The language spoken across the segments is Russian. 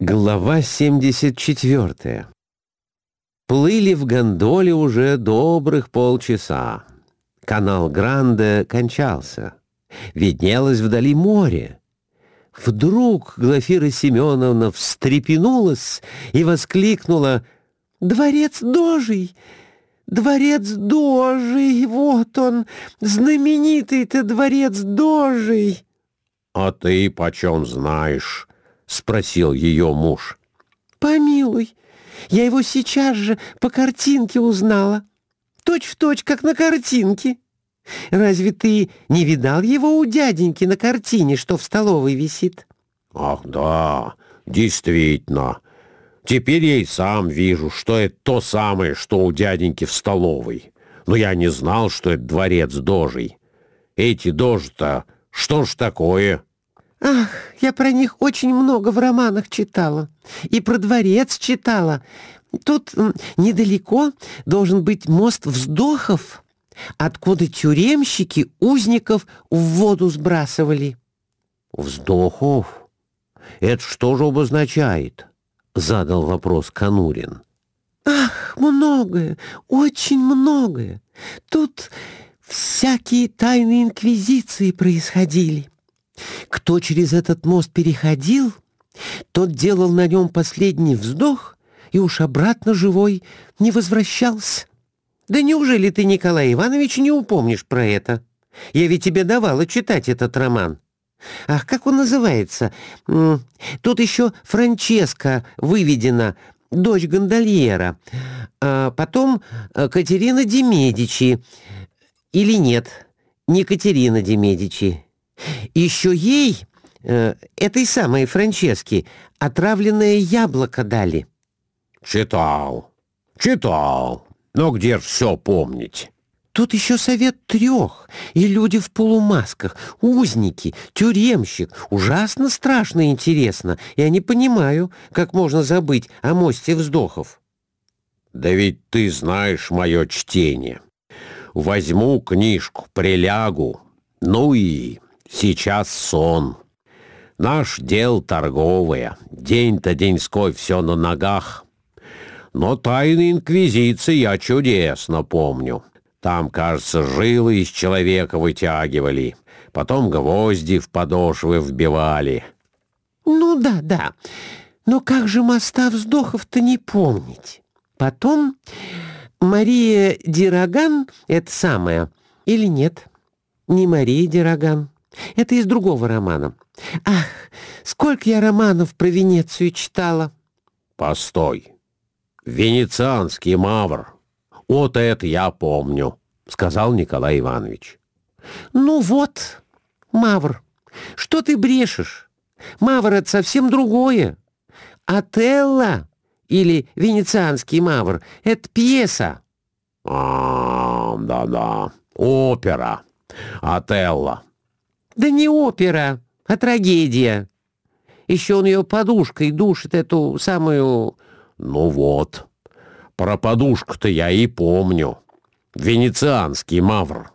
Глава 74 Плыли в гондоле уже добрых полчаса. Канал Гранде кончался. Виднелось вдали море. Вдруг Глафира Семеновна встрепенулась и воскликнула «Дворец Дожий! Дворец Дожий! Вот он, знаменитый-то дворец Дожий!» «А ты почем знаешь?» — спросил ее муж. «Помилуй, я его сейчас же по картинке узнала. Точь в точь, как на картинке. Разве ты не видал его у дяденьки на картине, что в столовой висит?» «Ах, да, действительно. Теперь я и сам вижу, что это то самое, что у дяденьки в столовой. Но я не знал, что это дворец дожей. Эти дожи-то, что ж такое?» Ах, я про них очень много в романах читала. И про дворец читала. Тут недалеко должен быть мост вздохов, откуда тюремщики узников в воду сбрасывали. «Вздохов? Это что же обозначает?» — задал вопрос Конурин. «Ах, многое, очень многое. Тут всякие тайны инквизиции происходили. Кто через этот мост переходил, тот делал на нем последний вздох и уж обратно живой не возвращался. Да неужели ты, Николай Иванович, не упомнишь про это? Я ведь тебе давала читать этот роман. Ах, как он называется? Тут еще Франческа выведена, дочь гондольера. А потом э, Катерина де Медичи. Или нет, не Катерина де Медичи. Еще ей, э, этой самой Франческе, отравленное яблоко дали. Читал, читал. Но где ж все помнить? Тут еще совет трех, и люди в полумасках, узники, тюремщик. Ужасно страшно и интересно. Я не понимаю, как можно забыть о мосте вздохов. Да ведь ты знаешь мое чтение. Возьму книжку, прилягу, ну и Сейчас сон. Наш дел торговое, день-то деньской все на ногах. Но тайны инквизиции я чудесно помню. Там, кажется, жилы из человека вытягивали, потом гвозди в подошвы вбивали. Ну да, да. Но как же моста вздохов-то не помнить? Потом Мария Дироган — это самое, или нет? Не Мария Дироган. Это из другого романа. Ах, сколько я романов про Венецию читала. Постой. Венецианский мавр. Вот это я помню, сказал Николай Иванович. Ну вот, мавр, что ты брешешь? Мавр — это совсем другое. Отелло или венецианский мавр — это пьеса. А, да-да, опера. Отелло. Да не опера, а трагедия. Еще он ее подушкой душит, эту самую... Ну вот, про подушку-то я и помню. Венецианский мавр.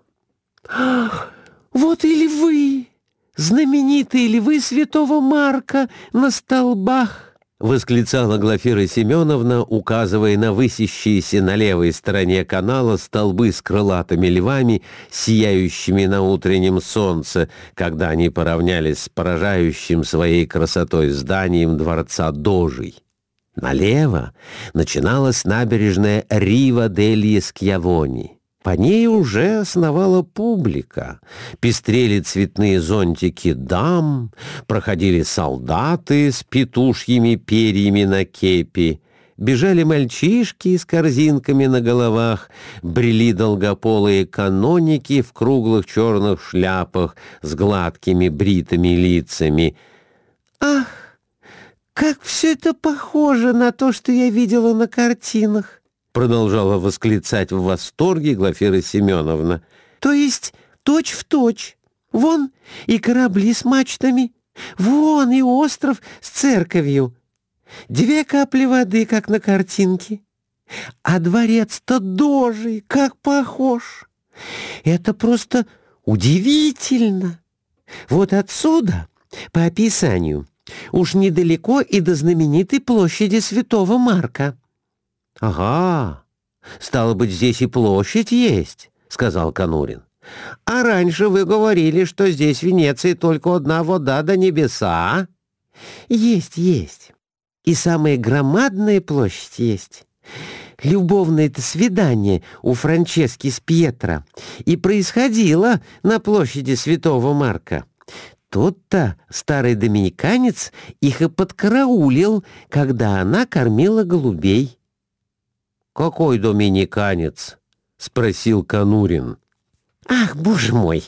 Ах, вот или вы, знаменитые ли вы святого Марка на столбах — восклицала Глафира Семеновна, указывая на высящиеся на левой стороне канала столбы с крылатыми львами, сияющими на утреннем солнце, когда они поравнялись с поражающим своей красотой зданием дворца Дожей. Налево начиналась набережная Рива дель Скьявони. По ней уже основала публика. Пестрели цветные зонтики дам, проходили солдаты с петушьими перьями на кепи, бежали мальчишки с корзинками на головах, брели долгополые каноники в круглых черных шляпах с гладкими бритыми лицами. «Ах, как все это похоже на то, что я видела на картинах!» Продолжала восклицать в восторге Глафира Семеновна. То есть точь в точь. Вон и корабли с мачтами, вон и остров с церковью. Две капли воды, как на картинке. А дворец-то дожий, как похож. Это просто удивительно. Вот отсюда, по описанию, Уж недалеко и до знаменитой площади Святого Марка». «Ага, стало быть, здесь и площадь есть», — сказал Конурин. «А раньше вы говорили, что здесь в Венеции только одна вода до небеса». «Есть, есть. И самая громадная площадь есть. Любовное-то свидание у Франчески с Пьетро и происходило на площади Святого Марка. Тут-то старый доминиканец их и подкараулил, когда она кормила голубей. «Какой доминиканец?» — спросил Конурин. «Ах, боже мой!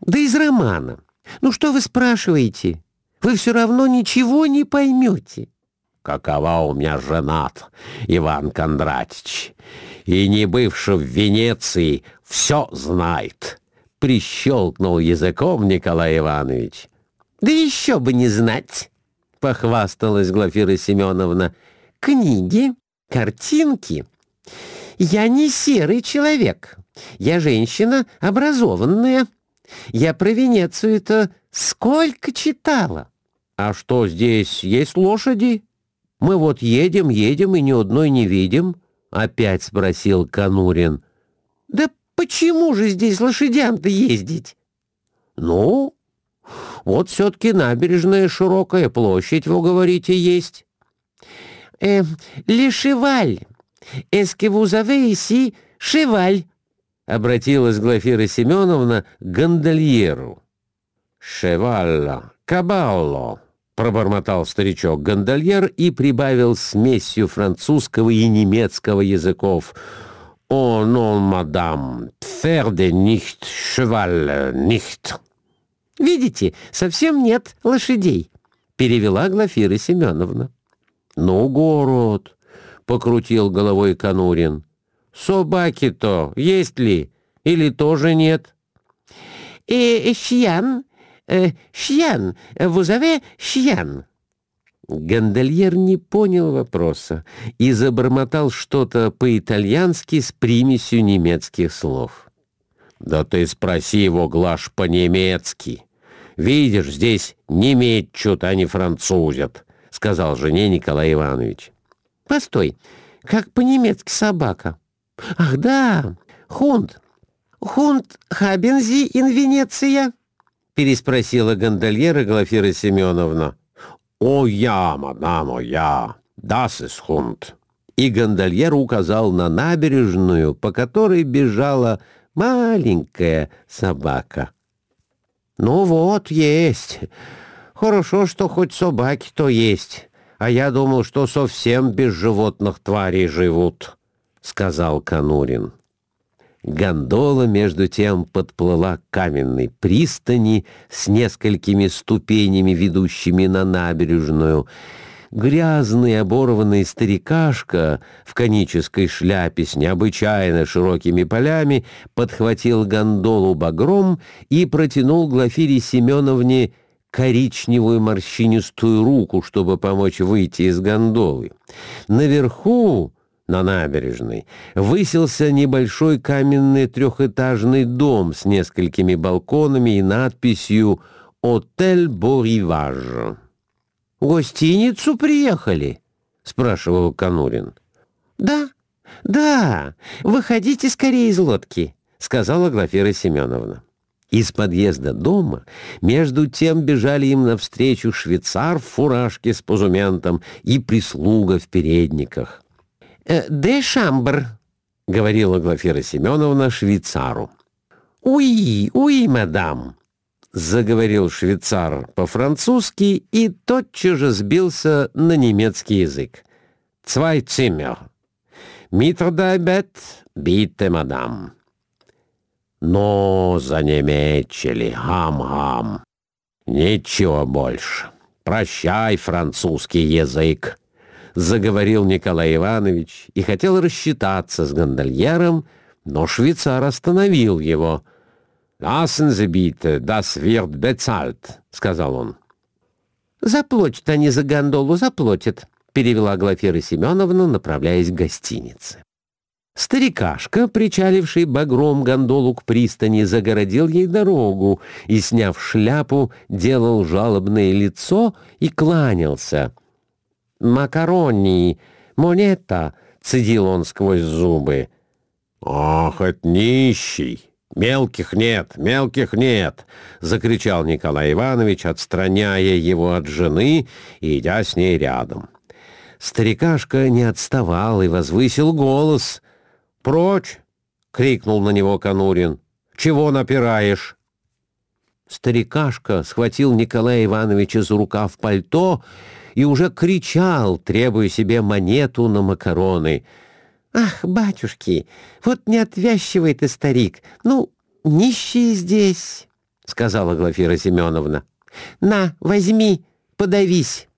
Да из романа! Ну что вы спрашиваете? Вы все равно ничего не поймете!» «Какова у меня женат, Иван Кондратич, и не бывший в Венеции все знает!» прищелкнул языком Николай Иванович. «Да еще бы не знать!» — похвасталась Глафира Семеновна. «Книги, картинки. Я не серый человек. Я женщина образованная. Я про Венецию-то сколько читала!» «А что, здесь есть лошади? Мы вот едем, едем и ни одной не видим», — опять спросил Конурин. «Да Почему же здесь лошадям-то ездить? Ну, вот все-таки набережная широкая площадь, вы говорите, есть. Э, Лешеваль. Эске вузаве иси шеваль. Обратилась Глафира Семеновна к гондольеру. «Шевалла, кабалло», — пробормотал старичок-гондольер и прибавил смесью французского и немецкого языков — «О, нон, мадам, пферде нихт, шеваль нихт». «Видите, совсем нет лошадей», — перевела Глафира Семеновна. «Ну, город», — покрутил головой Конурин. «Собаки-то есть ли? Или тоже нет?» «Э, шьян, э, шьян, вузове шьян». Гондольер не понял вопроса и забормотал что-то по-итальянски с примесью немецких слов. «Да ты спроси его, Глаш, по-немецки. Видишь, здесь немечут, а не французят», — сказал жене Николай Иванович. «Постой, как по-немецки собака? Ах да, хунд. Хунд хабензи ин Венеция?» — переспросила гондольера Глафира Семеновна. «О я, мадам, о я! Das ist Hund!» И гондольер указал на набережную, по которой бежала маленькая собака. «Ну вот, есть. Хорошо, что хоть собаки-то есть. А я думал, что совсем без животных тварей живут», — сказал Конурин. Гондола, между тем, подплыла к каменной пристани с несколькими ступенями, ведущими на набережную. Грязный оборванный старикашка в конической шляпе с необычайно широкими полями подхватил гондолу багром и протянул Глафире Семеновне коричневую морщинистую руку, чтобы помочь выйти из гондолы. Наверху на набережной высился небольшой каменный трехэтажный дом с несколькими балконами и надписью «Отель Бориваж». «Гостиницу приехали?» — спрашивал Конурин. «Да, да, выходите скорее из лодки», — сказала Глафира Семеновна. Из подъезда дома между тем бежали им навстречу швейцар в фуражке с позументом и прислуга в передниках. Э, «Де шамбр», — говорила Глафира Семеновна швейцару. «Уи, уи, мадам», — заговорил швейцар по-французски и тотчас же сбился на немецкий язык. «Цвай циммер. Митрдайбет, бите, мадам». Но занемечили, гам-гам. Ничего больше. Прощай, французский язык. — заговорил Николай Иванович и хотел рассчитаться с гондольером, но швейцар остановил его. «Lassen Sie bitte, das wird bezahlt», — сказал он. «Заплатят они за гондолу, заплатят», — перевела Глафира Семеновна, направляясь к гостинице. Старикашка, причаливший багром гондолу к пристани, загородил ей дорогу и, сняв шляпу, делал жалобное лицо и кланялся. «Макарони! Монета!» — цедил он сквозь зубы. «Ах, это нищий! Мелких нет, мелких нет!» — закричал Николай Иванович, отстраняя его от жены и идя с ней рядом. Старикашка не отставал и возвысил голос — «Прочь!» — крикнул на него Конурин. «Чего напираешь?» Старикашка схватил Николая Ивановича за рукав пальто и уже кричал, требуя себе монету на макароны. «Ах, батюшки, вот не отвязчивый ты, старик, ну, нищий здесь», — сказала Глафира Семеновна. «На, возьми, подавись».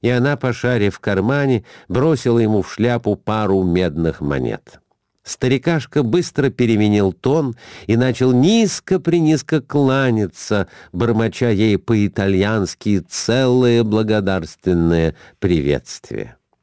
И она, пошарив в кармане, бросила ему в шляпу пару медных монет. Старикашка быстро переменил тон и начал низко-принизко кланяться, бормоча ей по-итальянски целое благодарственное приветствие.